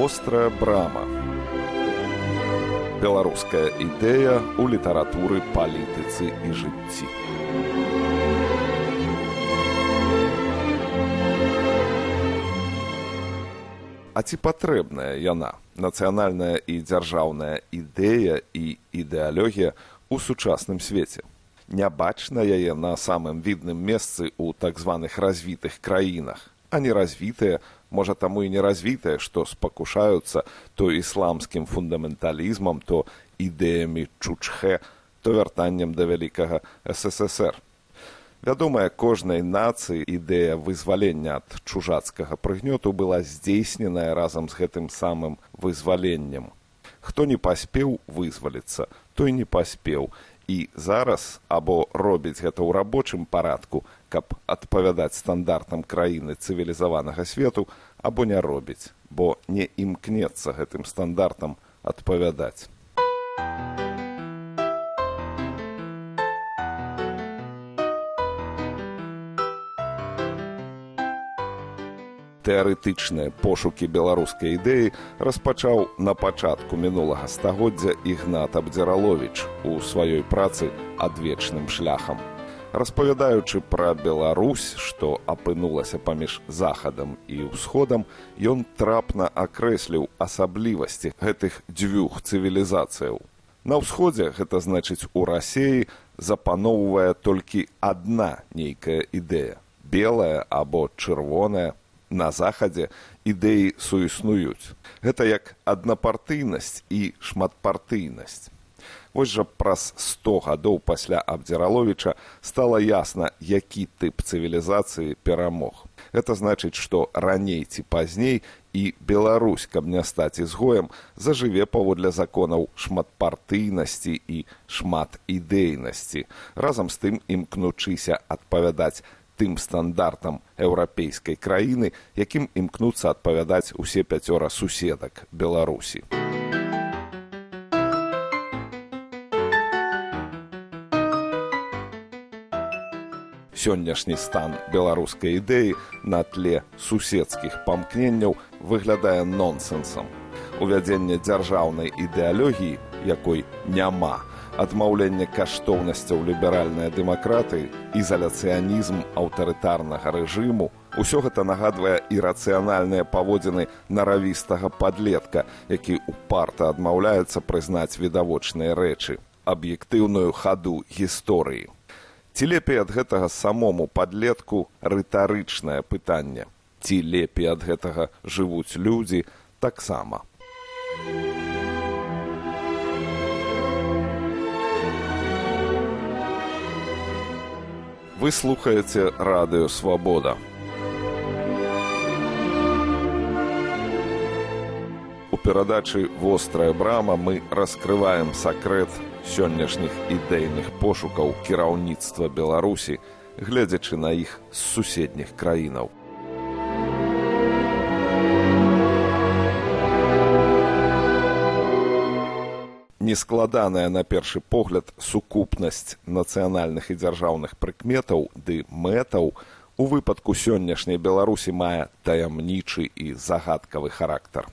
вострая брама. Беларуская ідэя ў літаратуры палітыцы і жыцці. А ці патрэбная яна? Нацыянальная і дзяржаўная ідэя і ідэалогія ў сучасным свеце. Не бачна яе на самым відным месцы ў так званых развітых краінах а не развітыя можа таму і не развітыя што спакушаюцца то ісламскім фундаменталізмам то ідэямі чучхе то вяртаннем да вялікага ссср. Вядомая кожнай нацыі ідэя вызвалення ад чужацкага прыгнёту была здзейсненая разам з гэтым самым вызваленнем. Хто не паспеў вызваліцца той не паспеў і зараз або робіць гэта ў рабочым парадку каб адпавядаць стандартам краіны цывілізаванага свету або не робіць бо не імкнецца гэтым стандартам адпавядаць тэарэтычныя пошукі беларускай ідэі распачаў на пачатку мінулага стагоддзя ігнат абдзіраловіч у сваёй працы адвечным шляхам распавядаючы пра беларусь што апынулася паміж захадам і ўсходам ён трапна акрэсліў асаблівасці гэтых дзвюх цывілізацыяў. На ўсходзе гэта значыць у рассеі запаноўвае толькі адна нейкая ідэя белая або чырвоная на захадзе ідэі суіснуюць. Гэта як аднапартыйнасць і шматпартыйнасць. Вось жа праз сто гадоў пасля абдзіраловіча стала ясна, які тып цывілізацыі перамог. Гэта значыць, што раней ці пазней і Беларусь, каб не стаць ізгоем, зажыве паводле законаў шматпартыйнасці і шматідэйнасці, разам з тым імкнучыся адпавядаць тым стандартам еўрапейскай краіны, якім імкнуцца адпавядаць усе пяцёра суседак Беларусі. Сённяшні стан беларускай ідэі на тле суседскіх памкненняў выглядае нонсенсам. Увядзенне дзяржаўнай ідэалогіі, якой няма, адмаўленне каштоўнасцяў ліберальнай дэмакраты, ізаляцыянізм аўтарытарнага рэжыму, усё гэта нагадвае ірацыянальныя паводзіны наравістага падлетка, які упарта адмаўляецца прызнаць відавочныя рэчы, аб'ектыўную хаду гісторыі. Ці лепей ад гэтага самому падлетку рытарычнае пытанне. Ці лепей ад гэтага жывуць людзі таксама. Вы слухаеце радыё свабода. У перадачы вострая брама мы раскрываем сакрэт сённяшніх ідэйных пошукаў кіраўніцтва Беларусі, гледзячы на іх з суседніх краінаў. Нескладаная на першы погляд сукупнасць нацыянальных і дзяржаўных прыкметаў ды мэтаў. У выпадку сённяшняй беларусі мае таямнічы і загадкавы характар.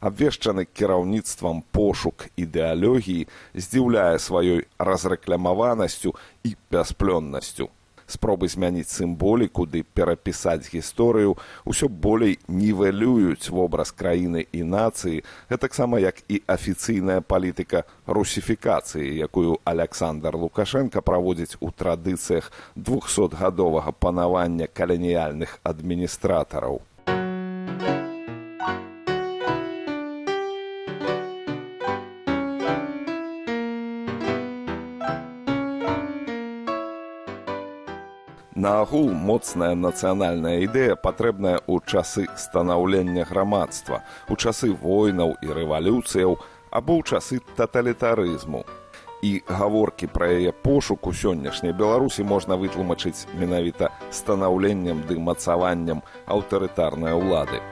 Абвешчаны кіраўніцтвам пошук ідэалогіі здзіўляе сваёй разрэкламаванасцю і бясплённасцю спробы змяніць сімволіку ды перапісаць гісторыю ўсё болей нівелююць вобраз краіны і нацыі. Гэтаксама як і афіцыйная палітыка русіфікацыі якую александр лукашенко праводзіць у традыцыях двухсотгадовага панавання каланіяльных адміністратараў Наагул моцная нацыянальная ідэя патрэбная ў часы станаўлення грамадства, у часы войнаў і рэвалюцыяў або ў часы таталітарызму. І гаворкі пра яе пошук у сённяшняй беларусі можна вытлумачыць менавіта станаўленнем ды мацаваннем аўтарытарнай улады.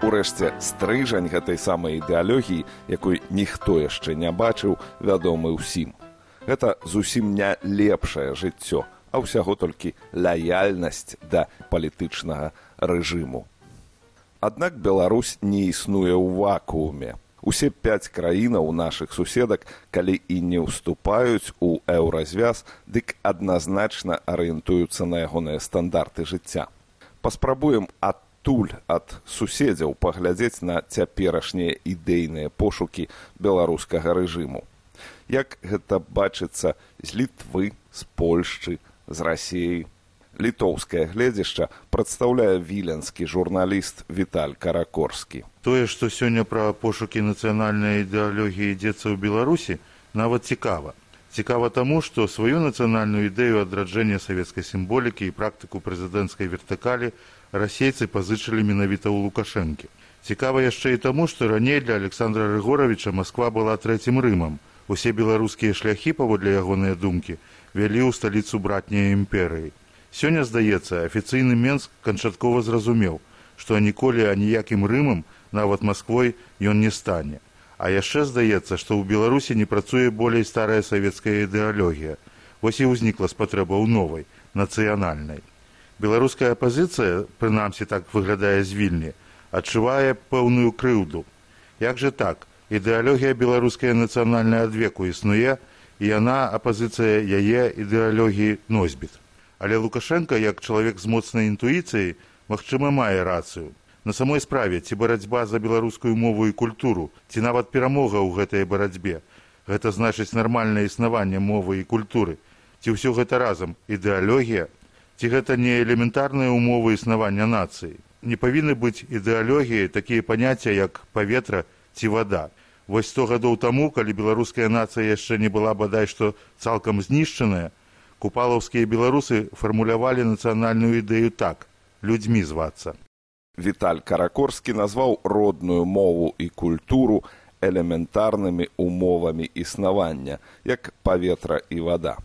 Урэшце стрыжань гэтай самай ідэалогіі, якой ніхто яшчэ не бачыў, вядомы ўсім. Гэта зусім не лепшае жыццё а ўсяго толькі лаяльнасць да палітычнага рэжыму. Аднак Беларусь не існуе ў вакууме. Усе пяць краінаў нашых суседак, калі і не ўступаюць у еўразвяз, дык адназначна арыентуюцца на ягоныя стандарты жыцця. Паспрабуем адтуль ад суседзяў паглядзець на цяперашнія ідэйныя пошукі беларускага рэжыму. Як гэта бачыцца з літвы, з Польшчы, з рассеі. Літоўскае гледзішча прадстаўляе віленскі журналіст Віталь Каракорскі. Тое, што сёння пра пошукі нацыянальнай ідэалогіі ідзецца ў Беларусі, нават цікава. Цікава таму, што сваю нацыянальную ідэю адраджэння савецкай сімволікі і практыку прэзідэнцкай вертыкалі расейцы пазычылі менавіта ў лукашэнкі. Цікава яшчэ і таму, што раней для Александра Рыгоровича Масква была трэцім рымам. Усе беларускія шляхі паводле ягоныя думкі вялі ў сталіцу братняй імперыі. Сёння здаецца, афіцыйны Менск канчаткова зразумеў, што ніколі аніякім рымам, нават Масквой ён не стане. А яшчэ здаецца, што ў Беларусі не працуе болей старая савецкая ідэалогія. Вось і ўзнікла спатрэба ў новай нацыянальнай. Беларуская апазіцыя, прынамсі так выглядае з вільні, адчувае пэўную крыўду. Як жа так, ідэалогія беларуская нацыянальная адвеку існуе, і яна апазіцыя яе ідэалогіі носьбіт. Але Лукашенко, як чалавек з моцнай інтуіцыяй, магчыма, мае рацыю. На самой справе ці барацьба за беларускую мову і культуру, ці нават перамога ў гэтай барацьбе. Гэта значыць нармальнае існаванне мовы і культуры. Ці ўсё гэта разам ідэалогія, ці гэта не элементарныя ўмовы існавання нацыі. Не павінны быць ідэалогіяй такія паняцця, як паветра ці вада. Вось сто гадоў таму, калі беларуская нацыя яшчэ не была бадай што цалкам знішчаная, купалаўскія беларусы фармулявалі нацыянальную ідэю так людзьмі звацца. Віталь каракорскі назваў родную мову і культуру элементарнымі умовамі існавання як паветра і вада.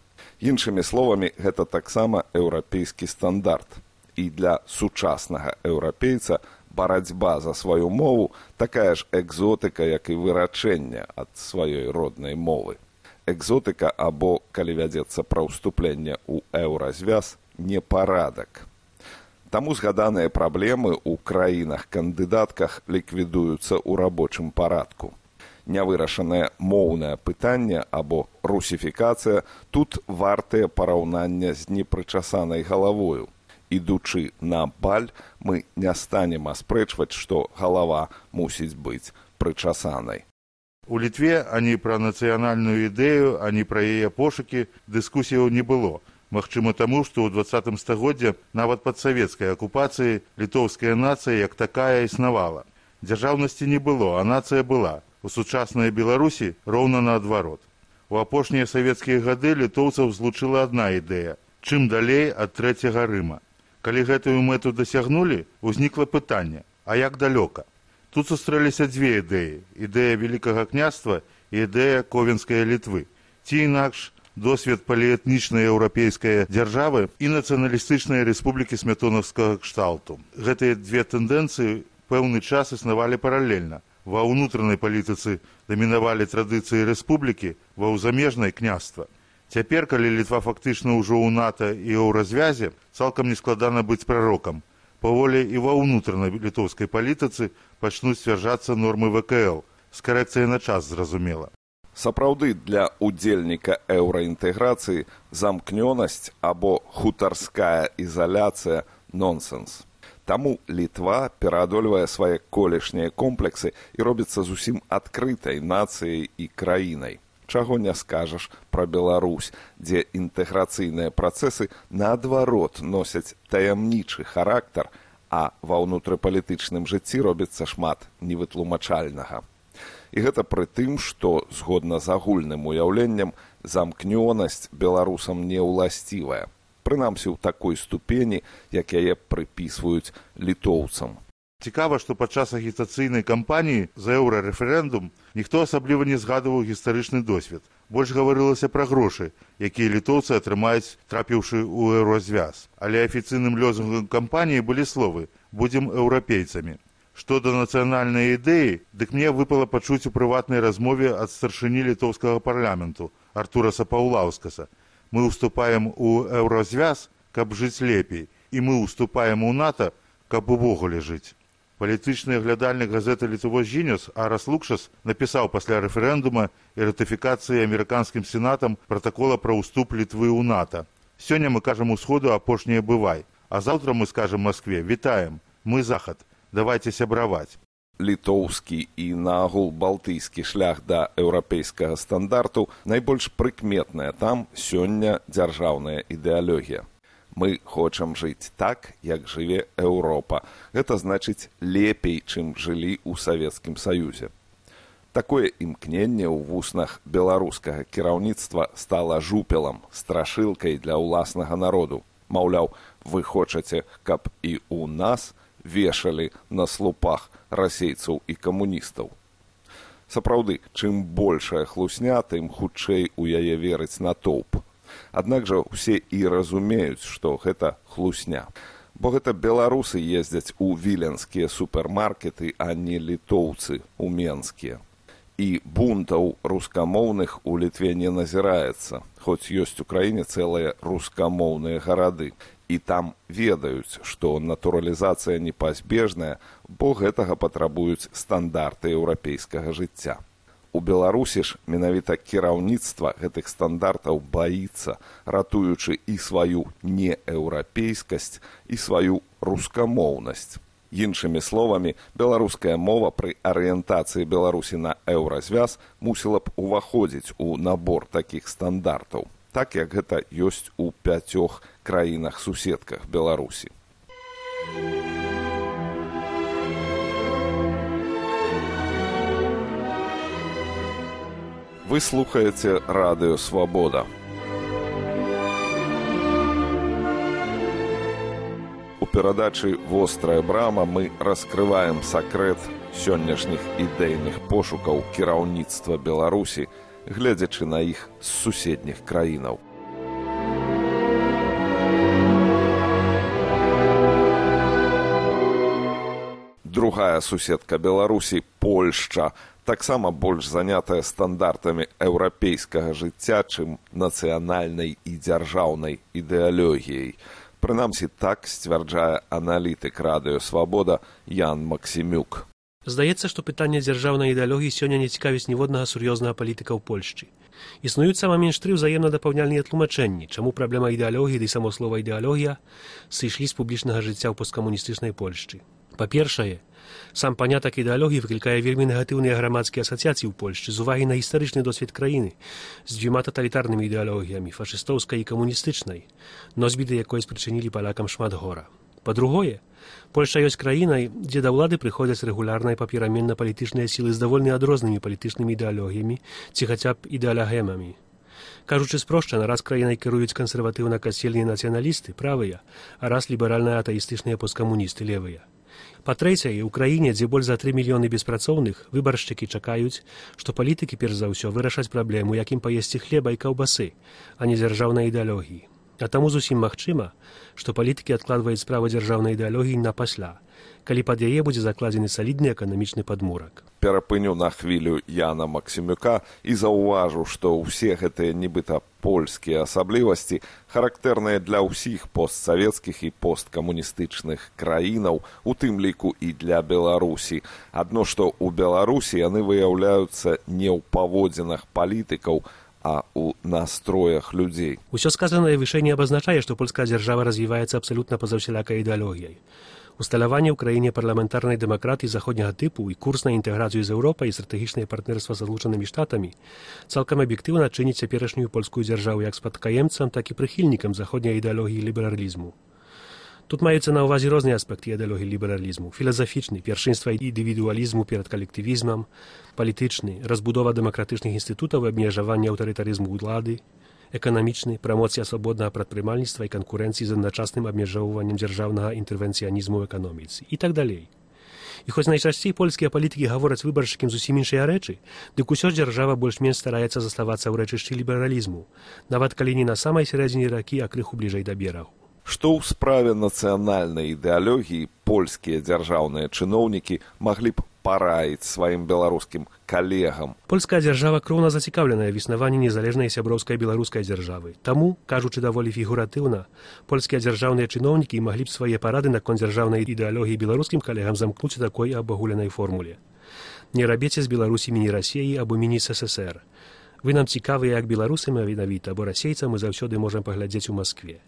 Іншымі словамі гэта таксама еўрапейскі стандарт. І для сучаснага еўрапейца барацьба за сваю мову такая ж экзотыка як і вырачэнне ад сваёй роднай мовы экзотыка або калі вядзецца пра ўступленне ў еўразвяз непарадак. Таму згаданыя праблемы ў краінах кандыдатках ліквідуюцца ў рабочым парадку. Нявырашанае моўнае пытанне або русіфікацыя тут вартыя параўнання з непрычасанай галавою. Ідучы на баль, мы не станем аспрэчваць, што галава мусіць быць прычасанай. У літве ані пра нацыянальную ідэю, ані пра яе пошукі дыскусіяў не было. Магчыма таму, што ў двадцатым стагоддзе нават пад савецкай акупацыяй літоўская нацыя як такая існавала. Дзяржаўнасці не было, а нацыя была. У сучаснай Беларусі роўна наадварот. У апошнія савецкія гады літоўцаў злучыла адна ідэя. Чым далей ад трэцяга рыма. Калі гэтую мэту дасягнулі, узнікла пытанне, а як далёка? Тут сустрэліся дзве ідэі ідэя великкага княства і ідэя ковенскай літвы. Ці інакш досвед паліэтнічнай еўрапейскай дзяржавы і нацыяналістычнай рэспублікі смятонаўскага кшталту. Гэтыя две тэндэнцыі пэўны час існавалі паралельна. Ва ўнутранай палітыцы дамінавалі традыцыі рэспублікі ва ўзамежнай княства цяпер калі літва фактычна ўжо ў нато і еўразвязе цалкам нескладана быць прарокам. Паволі і ва ўнутранай літоўскай палітыцы пачнуць сцвярджацца нормы вКл. З карэкцыяй на час зразумела. Сапраўды для удзельніка еўраінтэграцыі замкнёнасць або хутарская ізаляцыя нонсенс. Таму літва пераадольвае свае колішнія комплексы і робіцца зусім адкрытай нацыяй і краінай чаго не скажаш пра Беларусь, дзе інтэграцыйныя працэсы наадварот носяць таямнічы характар, а ва ўнутрыпалітычным жыцці робіцца шмат невытлумачальнага. І гэта пры тым, што згодна з агульным уяўленнем замкнёнасць беларусам не ўласцівая, прынамсі ў такой ступені, як яе прыпісваюць літоўцам. Цікава, што падчас агітацыйнай кампаніі за еўрарэферэндум ніхто асабліва не згадываў гістарычны досвед. Больш гаварылася пра грошы, якія літоўцы атрымаюць, трапіўшы ў еўразвяз. Але афіцыйным лёзунгам кампаніі былі словы: будзем еўрапейцамі. Што да нацыянальнай ідэі, дык мне выпала пачуць у прыватнай размове ад старшыні літоўскага парламенту Артураса Паўлаўскаса. Мы ўступаем у еўразвяз, каб жыць лепей, і мы ўступаем у НАТО, каб увогуле жыць. Палітычны глядальнік газеты Літвоз Жінюс Арас Лукшас напісаў пасля рэферэндума і ратыфікацыі амерыканскім сенатам пратакола пра ўступ літвы ў НАТО. Сёння мы кажам усходу апошняе бывай, а заўтра мы скажам Маскве вітаем, мы захад, давайте сябраваць. Літоўскі і наогул балтыйскі шлях да еўрапейскага стандарту найбольш прыкметная там сёння дзяржаўная ідэалогія мы хочам жыць так як жыве еўропа. Гэта значыць лепей чым жылі ў савецкім саюзе такое імкненне ў вуснах беларускага кіраўніцтва стала жупелам страшылкай для ўласнага народу. Маўляў вы хочаце каб і у нас вешалі на слупах расейцаў і камуністаў сапраўды чым большая хлусня тым хутчэй у яе верыць натоўп Аднак жа ўсе і разумеюць, што гэта хлусня. Бо гэта беларусы ездзяць у віленскія супермаркеты, а не літоўцы у менскія. І бунтаў рускамоўных у літве не назіраецца, хоць ёсць у краіне цэлыя рускамоўныя гарады. І там ведаюць, што натуралізацыя непазбежная, бо гэтага патрабуюць стандарты еўрапейскага жыцця у беларусі ж менавіта кіраўніцтва гэтых стандартаў баіцца ратуючы і сваю нееўрапейскасць і сваю рускамоўнасць. Іншымі словамі беларуская мова пры арыентацыі беларусі на еўразвяз мусіла б уваходзіць у набор такіх стандартаў так як гэта ёсць у пяцёх краінах суседках беларусі Вы слухаеце радыё свабода. У перадачы вострая брама мы раскрываем сакрэт сённяшніх ідэйных пошукаў кіраўніцтва Беларусі, гледзячы на іх з суседніх краінаў. Другая суседка Беларусі Польшча таксама больш занятая стандартамі еўрапейскага жыцця, чым нацыянальнай і дзяржаўнай ідэалогіяй. Прынамсі так сцвярджае аналітык радыё свабода Ян Максімюк. Здаецца, што пытанне дзяржаўнай ідэалогіі сёння не цікавіць ніводнага сур'ёзнага палітыка ў Польшчы. Існуюць сама менш тры ўзаемна дапаўняльныя тлумачэнні, чаму праблема ідэалогіі ды само слова ідэалогія сышлі з публічнага жыцця ў посткамуністычнай Польшчы. Па-першае, сам панятак ідэалогіі выклікае вельмі негатыўныя грамадскія асацыяцыі ў Польшчы з увагі на гістарычны досвед краіны з дзвюма таталітарнымі ідэалогіямі фашыстоўскай і камуністычнай, носьбіты якой спрычынілі палякам шмат гора. Па-другое, Польша ёсць краінай, дзе да ўлады прыходзяць рэгулярныя папераменна палітычныя сілы з даволі адрознымі палітычнымі ідэалогіямі ці хаця б ідэалагемамі. Кажучы спрошчана, раз краінай кіруюць кансерватыўна-касельныя нацыяналісты правыя, а раз ліберальна атэістычныя посткамуністы левыя. Па-трэцяе, у краіне, дзе больш за тры мільёны беспрацоўных выбаршчыкі чакаюць, што палітыкі перш за ўсё вырашаць праблему, якім паесці хлеба і каўбасы, а не дзяржаўнай ідэалогіі. А таму зусім магчыма, што палітыкі адкладваюць справу дзяржаўнай ідэалогіі на пасля, калі пад яе будзе закладзены салідны эканамічны падмурак. Перапыню на хвілю Яна Максімюка і заўважу, што ўсе гэтыя нібыта польскія асаблівасці характэрныя для ўсіх постсавецкіх і посткамуністычных краінаў, у тым ліку і для Беларусі. Адно што ў Беларусі яны выяўляюцца не ў паводзінах палітыкаў, а у настроях людзей. Усё сказанае вышэй не абазначае, што польская дзяржава развіваецца абсалютна па-за ўсялякай ідэалогіяй усталяванне ў краіне парламентарнай дэмакратыі заходняга тыпу і курс на інтэграцыю з Еўропай і стратэгічнае партнерства з злучанымі штатамі. Цалкам аб'ектыўна чыніць цяперашнюю польскую дзяржаву як спадкаемцам, так і прыхільнікам заходняй ідэалогіі лібералізму. Тут маюцца на ўвазе розныя аспекты ідэалогіі лібералізму, філазафічны, першынства індывідуалізму перад калектывізмам, палітычны, разбудова дэмакратычных інстытутаў і абмежавання аўтарытарызму ўлады, эканамічны прамоцыя свабоднага прадпрымальніцтва і канкурэнцыі з адначасным абмежоўваннем дзяржаўнага інтэрвенцыянізму ў эканоміцы і так далей. І хоць найчасцей польскія палітыкі гавораць выбаршчыкім зусім іншыя рэчы, дык усё дзяржава больш-менш стараецца заставацца ў рэчышчы лібералізму, нават калі не на самай сярэдзіне ракі, а крыху бліжэй да берагу. Што ў справе нацыянальнай ідэалогіі польскія дзяржаўныя чыноўнікі маглі б параіць сваім беларускім калегам Польская дзяржава кроўна зацікаўленая в існаванні незалежнай сяброўскай беларускай дзяржавы. Таму, кажучы даволі фігуратыўна, польскія дзяржаўныя чыноўнікі маглі б свае парады наконт дзяржаўнай ідэалогіі беларускім калегам замкнуць такой абагуленай формуле. Не рабіце з беларусі міні-расеі або міні-ссср. Вы нам цікавыя як беларусы менавіта, бо расейца мы заўсёды можам паглядзець у Маскве.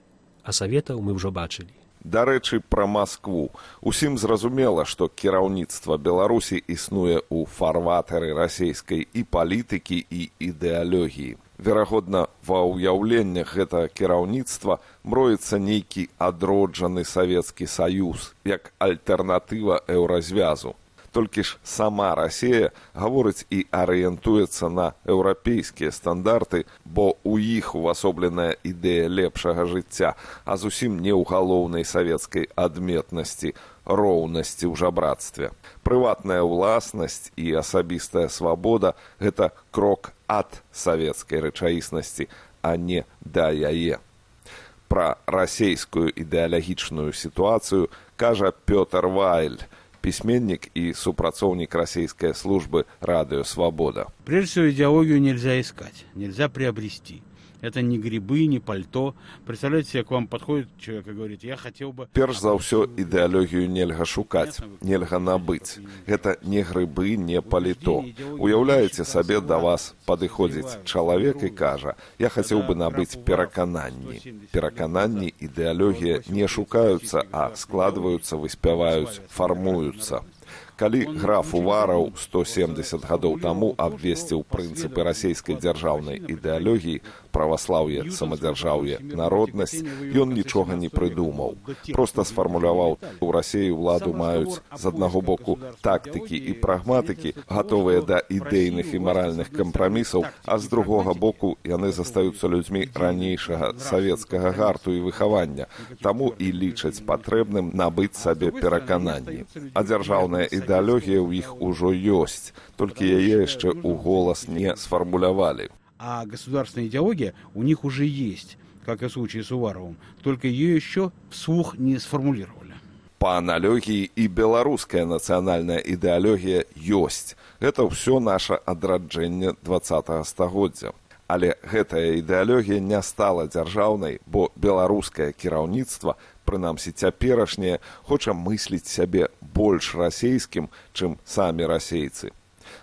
А саветаў мы ўжо бачылі. Дарэчы, пра Маскву. Усім зразумела, што кіраўніцтва Беларусі існуе ў фарватары расійскай і палітыкі і ідэалогіі. Верагодна, ва ўяўленнях гэтага кіраўніцтва мроіцца нейкі адроджаны савецкі саюз як альтэрнатыва еўразвязу. Толькі ж сама Расія гаворыць і арыентуецца на еўрапейскія стандарты, бо ў іх увасобленая ідэя лепшага жыцця, а зусім не ў галоўнай савецкай адметнасці роўнасці ў жабрацтве. Прыватная ўласнасць і асабістая свабода гэта крок ад савецкай рэчаіснасці, а не да яе. Пра расейскую ідэалагічную сітуацыю кажа Пётр Вайль, письменник и супрацовник российской службы «Радио Свобода». Прежде всего, идеологию нельзя искать, нельзя приобрести. Это не грибы, не пальто. Представляете себе, к вам подходит человек и говорит, я хотел бы... Перш за ўсё ідэалогію нельга шукаць, нельга набыць. Гэта не грыбы, не паліто. Уяўляеце сабе да вас падыходзіць чалавек і кажа, я хацеў бы набыць перакананні. Перакананні ідэалогія не шукаюцца, а складваюцца, выспяваюць, фармуюцца. Калі граф Увараў 170 гадоў таму абвесціў прынцыпы расійскай дзяржаўнай ідэалогіі, праваслаўе, самадзяржаўе, народнасць, ён нічога не прыдумаў. Проста сфармуляваў, у рассеі ўладу маюць з аднаго боку тактыкі і прагматыкі, гатовыя да ідэйных і маральных кампрамісаў, а з другога боку яны застаюцца людзьмі ранейшага савецкага гарту і выхавання, таму і лічаць патрэбным набыць сабе перакананні. А дзяржаўная ідэалогія ў іх ужо ёсць, толькі яе яшчэ ў голас не сфармулявалі. А государственная идеология у них уже есть, как и в случае с Уваровым, только ее еще вслух не сформулировали. Па аналогіі і беларуская нацыянальная ідэалогія ёсць. Гэта ўсё наша адраджэнне два стагоддзя. Але гэтая ідэалогія не стала дзяржаўнай, бо беларускае кіраўніцтва, прынамсі цяперашняе, хоча мысліць сябе больш расейскім, чым самі расейцы.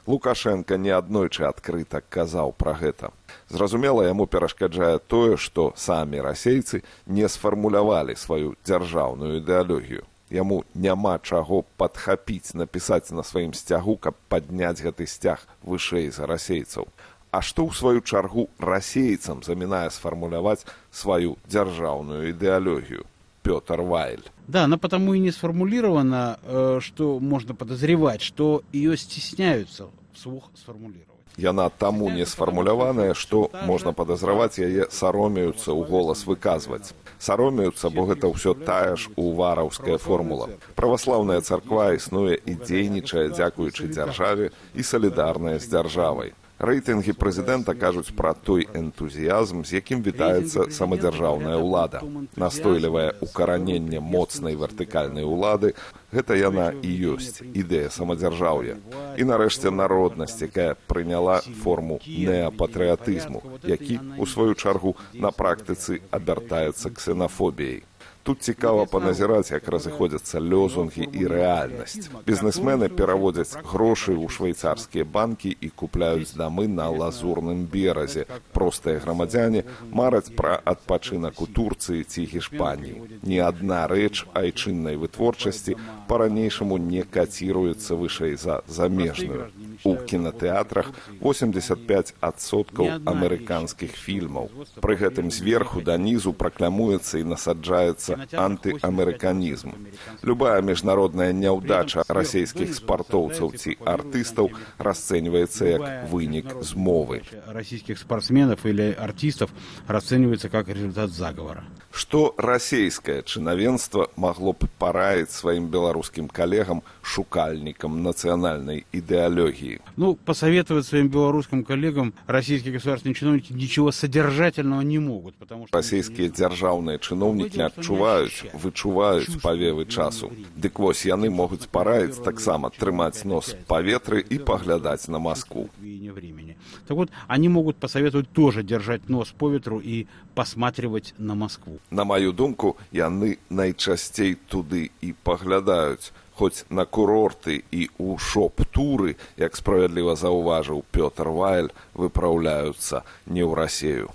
Лукашенко неаднойчы адкрыта казаў пра гэта. Зразумела, яму перашкаджае тое, што самі расейцы не сфармулявалі сваю дзяржаўную ідэалогію. Яму няма чаго падхапіць, напісаць на сваім сцягу, каб падняць гэты сцяг вышэй за расейцаў. А што ў сваю чаргу расейцам замінае сфармуляваць сваю дзяржаўную ідэалогію. Петр Вайль. Да, она потому и не сформулирована, э, что можно подозревать, что ее стесняются вслух сформулировать. Яна таму не сфармуляваная, што можна падазраваць яе саромеюцца ў голас выказваць. Саромеюцца, бо гэта ўсё тая ж увараўская формула. Праваслаўная царква існуе і дзейнічае дзякуючы дзяржаве і салідарная з дзяржавай. Рэйтынгі прэзідэнта кажуць пра той энтузіязм, з якім вітаецца самадзяржаўная ўлада. Настойлівае ўкараненне моцнай вертыкальнай улады гэта яна і ёсць ідэя самадзяржаўя. І нарэшце народнасць, якая прыняла форму неапатрыятызму, які у сваю чаргу на практыцы абяртаецца ксенафобіяй. Тут цікава паназіраць, як разыходзяцца лёзунгі і рэальнасць. Бізнесмены пераводзяць грошы ў швейцарскія банкі і купляюць дамы на лазурным беразе. Простыя грамадзяне мараць пра адпачынак у Турцыі ці Гішпаніі. Ні адна рэч айчыннай вытворчасці па-ранейшаму не каціруецца вышэй за замежную. У кінатэатрах 85соткаў амерыканскіх фільмаў. Пры гэтым зверху да нізу праклямуецца і насаджаецца антыамерыканізм. Любая міжнародная няўдача расійскіх спартоўцаў ці артыстаў расцэньваецца як вынік змовы. Российских спортсменов или артистов расценивается как результат заговора. Што расійскае чынавенства магло б параіць сваім беларускім калегам шукальнікам нацыянальнай ідэалогіі ідэалогіі Ну, посоветовать своим белорусским коллегам российские государственные чиновники ничего содержательного не могут, потому что... расійскія дзяржаўныя чыноўнікі адчуваюць вычуваюць павевы часу. дык вось яны могуць параіць таксама трымаць нос паветры і паглядаць на Маскву Веяние времени. Так вот, они могут посоветовать тоже держать нос по ветру и посматривать на Москву. На маю думку яны найчасцей туды і паглядаюць хоць на курорты і ў шоп-туры як справядліва заўважыў Пётр Вайль выпраўляюцца не ў рассею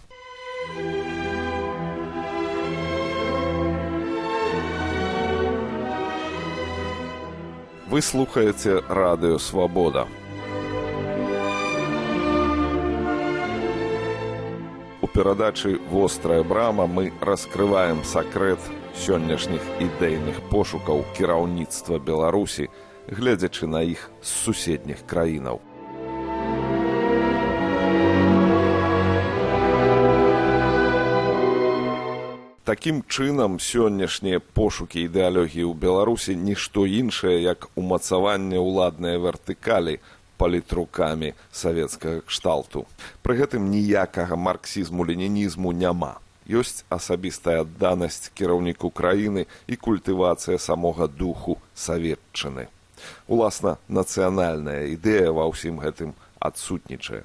Вы слухаеце радыё свабода. У перадачы вострая брама мы раскрываем сакрэт сённяшніх ідэйных пошукаў кіраўніцтва Беларусі, гледзячы на іх з суседніх краінаў. Такім чынам сённяшнія пошукі ідэалогіі ў Беларусі нішто іншае, як умацаванне ўладнай вертыкалі палітрукамі савецкага кшталту. Пры гэтым ніякага марксізму-ленінізму няма. Ёсць асабістая адданасць кіраўніку краіны і культывацыя самога духу саветчыны. Уласна, нацыянальная ідэя ва ўсім гэтым адсутнічае.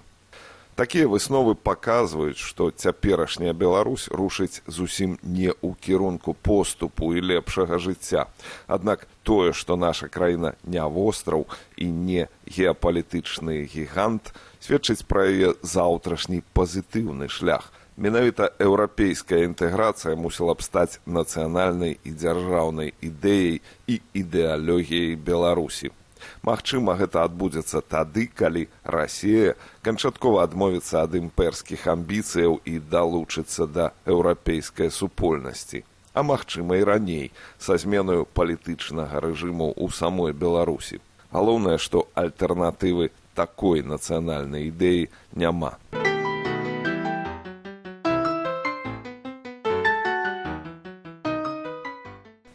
Такія высновы паказваюць, што цяперашняя Беларусь рушыць зусім не ў кірунку поступу і лепшага жыцця. Аднак тое, што наша краіна не востраў і не геапалітычны гігант, сведчыць пра яе заўтрашні пазітыўны шлях. Менавіта еўрапейская інтэграцыя мусіла б стаць нацыянальнай і дзяржаўнай ідэяй і ідэалогіяй Беларусі. Магчыма, гэта адбудзецца тады, калі Расія канчаткова адмовіцца ад імперскіх амбіцыяў і далучыцца да еўрапейскай супольнасці. А магчыма і раней са зменаю палітычнага рэжыму ў самой Беларусі. Галоўнае, што альтэрнатывы такой нацыянальнай ідэі няма.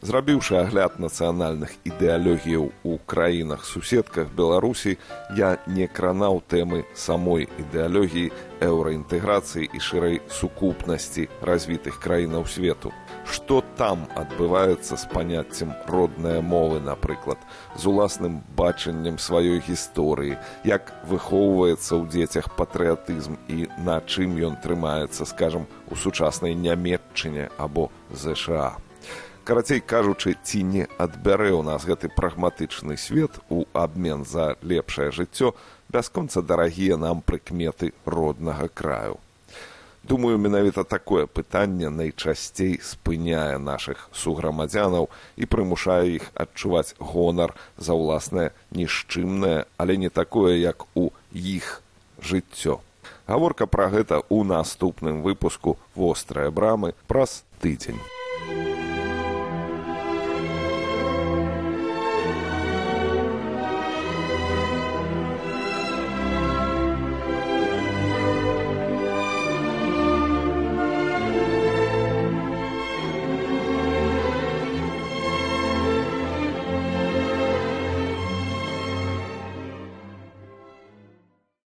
Зрабіўшы агляд нацыянальных ідэалогіяў у краінах суседках Беларусі, я не кранаў тэмы самой ідэалогіі еўраінтэграцыі і шырай сукупнасці развітых краінаў свету. Што там адбываецца з паняццем родныя мовы, напрыклад, з уласным бачаннем сваёй гісторыі, як выхоўваецца ў дзецях патрыятызм і на чым ён трымаецца, скажам, у сучаснай нямметчыне або ЗША карацей кажучы ці не адбярэ ў нас гэты прагматычны свет у абмен за лепшае жыццё бясконца дарагія нам прыкметы роднага краю. Думаю менавіта такое пытанне найчасцей спыняе нашых суграмадзянаў і прымушае іх адчуваць гонар за ўласнае нішчымнае але не такое як у іх жыццё. Гаворка пра гэта ў наступным выпуску вострыя брамы праз тыдзень